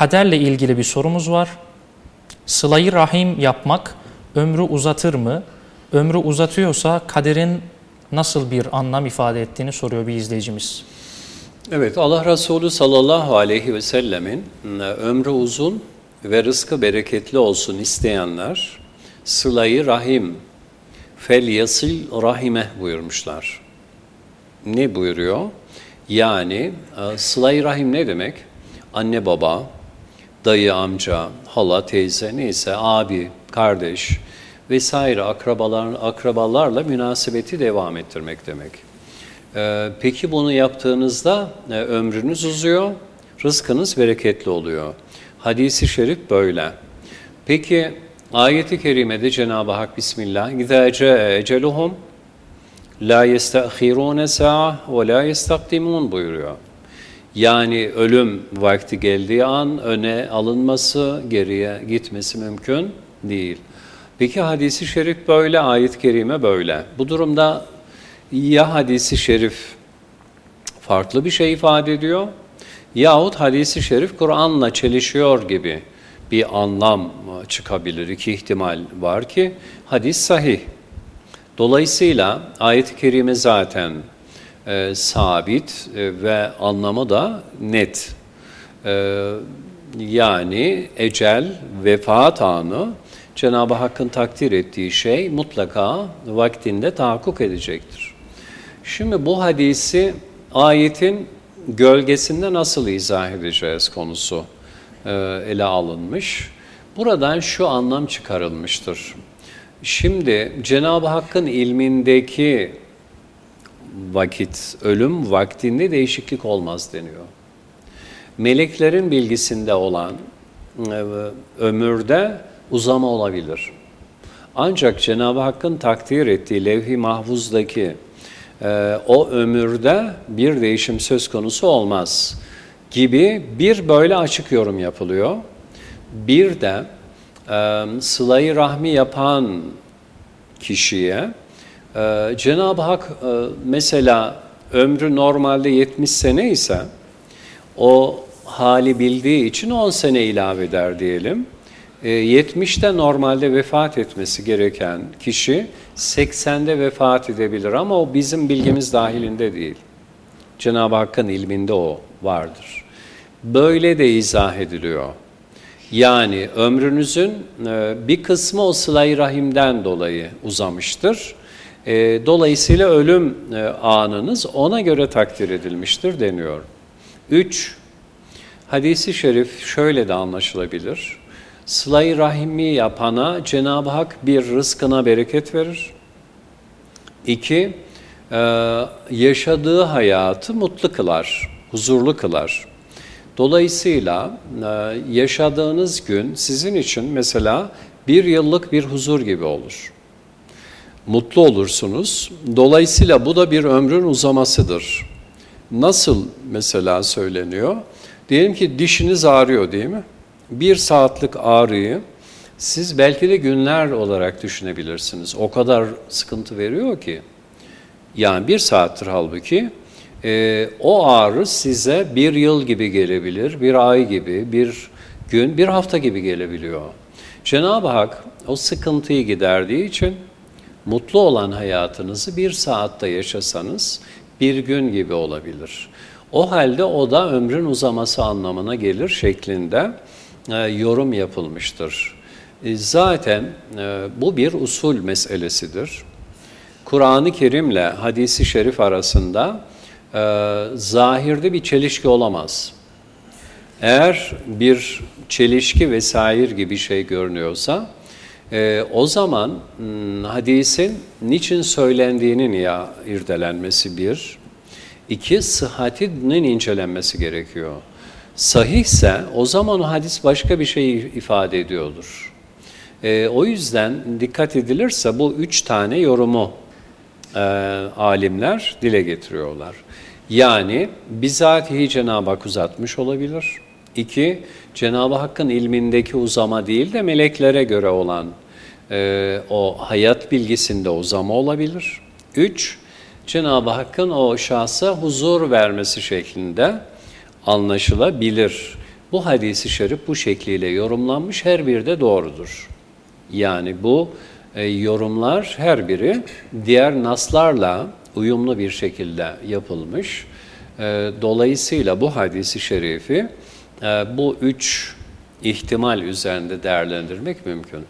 kaderle ilgili bir sorumuz var. Sılayı rahim yapmak ömrü uzatır mı? Ömrü uzatıyorsa kaderin nasıl bir anlam ifade ettiğini soruyor bir izleyicimiz. Evet Allah Resulü sallallahu aleyhi ve sellemin ömrü uzun ve rızkı bereketli olsun isteyenler sılayı rahim fel yasil rahime buyurmuşlar. Ne buyuruyor? Yani e, sılayı rahim ne demek? Anne baba, dayı amca, hala teyze neyse abi, kardeş vesaire akrabalar, akrabalarla münasebeti devam ettirmek demek. Ee, peki bunu yaptığınızda e, ömrünüz uzuyor, rızkınız bereketli oluyor. Hadisi şerif böyle. Peki ayeti kerimede Cenab-ı Hak Bismillah اِذَا جَاءَ اَجَلُهُمْ لَا يَسْتَأْخِرُونَ سَاعَةً وَلَا يَسْتَقْدِمُونَ buyuruyor. Yani ölüm vakti geldiği an öne alınması, geriye gitmesi mümkün değil. Peki hadisi şerif böyle, ayet-i kerime böyle. Bu durumda ya hadisi şerif farklı bir şey ifade ediyor yahut hadisi şerif Kur'an'la çelişiyor gibi bir anlam çıkabilir. İki ihtimal var ki hadis sahih. Dolayısıyla ayet-i kerime zaten e, sabit e, ve anlamı da net. E, yani ecel, vefat anı Cenab-ı Hakk'ın takdir ettiği şey mutlaka vaktinde tahakkuk edecektir. Şimdi bu hadisi ayetin gölgesinde nasıl izah edeceğiz konusu e, ele alınmış. Buradan şu anlam çıkarılmıştır. Şimdi Cenab-ı Hakk'ın ilmindeki vakit, ölüm vaktinde değişiklik olmaz deniyor. Meleklerin bilgisinde olan e, ömürde uzama olabilir. Ancak Cenab-ı Hakk'ın takdir ettiği levh-i mahfuzdaki e, o ömürde bir değişim söz konusu olmaz gibi bir böyle açık yorum yapılıyor. Bir de e, sılayı rahmi yapan kişiye e, Cenab-ı Hak e, mesela ömrü normalde 70 sene ise o hali bildiği için 10 sene ilave eder diyelim. 70'te ee, normalde vefat etmesi gereken kişi 80'de vefat edebilir ama o bizim bilgimiz dahilinde değil. Cenab-ı Hakk'ın ilminde o vardır. Böyle de izah ediliyor. Yani ömrünüzün e, bir kısmı o sıla rahimden dolayı uzamıştır. E, dolayısıyla ölüm e, anınız ona göre takdir edilmiştir deniyor. Üç, hadisi şerif şöyle de anlaşılabilir. Sıla-i rahimi yapana Cenab-ı Hak bir rızkına bereket verir. İki, e, yaşadığı hayatı mutlu kılar, huzurlu kılar. Dolayısıyla e, yaşadığınız gün sizin için mesela bir yıllık bir huzur gibi olur. Mutlu olursunuz. Dolayısıyla bu da bir ömrün uzamasıdır. Nasıl mesela söyleniyor? Diyelim ki dişiniz ağrıyor değil mi? bir saatlik ağrıyı siz belki de günler olarak düşünebilirsiniz. O kadar sıkıntı veriyor ki. Yani bir saattir halbuki e, o ağrı size bir yıl gibi gelebilir, bir ay gibi, bir gün, bir hafta gibi gelebiliyor. Cenab-ı Hak o sıkıntıyı giderdiği için mutlu olan hayatınızı bir saatte yaşasanız bir gün gibi olabilir. O halde o da ömrün uzaması anlamına gelir şeklinde e, yorum yapılmıştır. E, zaten e, bu bir usul meselesidir. Kur'an-ı Kerim'le hadisi şerif arasında zahirde bir çelişki olamaz. Eğer bir çelişki vesaire gibi şey görünüyorsa, o zaman hmm, hadisin niçin söylendiğinin ya irdelenmesi bir, iki sıhhatinin incelenmesi gerekiyor sahihse o zaman o hadis başka bir şey ifade ediyordur. E, o yüzden dikkat edilirse bu üç tane yorumu e, alimler dile getiriyorlar. Yani bizatihi Cenab-ı Hak uzatmış olabilir. İki, Cenab-ı Hakk'ın ilmindeki uzama değil de meleklere göre olan e, o hayat bilgisinde uzama olabilir. Üç, Cenab-ı Hakk'ın o şahsa huzur vermesi şeklinde anlaşılabilir. Bu hadisi şerif bu şekliyle yorumlanmış, her biri de doğrudur. Yani bu e, yorumlar her biri diğer naslarla uyumlu bir şekilde yapılmış. E, dolayısıyla bu hadisi şerifi e, bu üç ihtimal üzerinde değerlendirmek mümkün.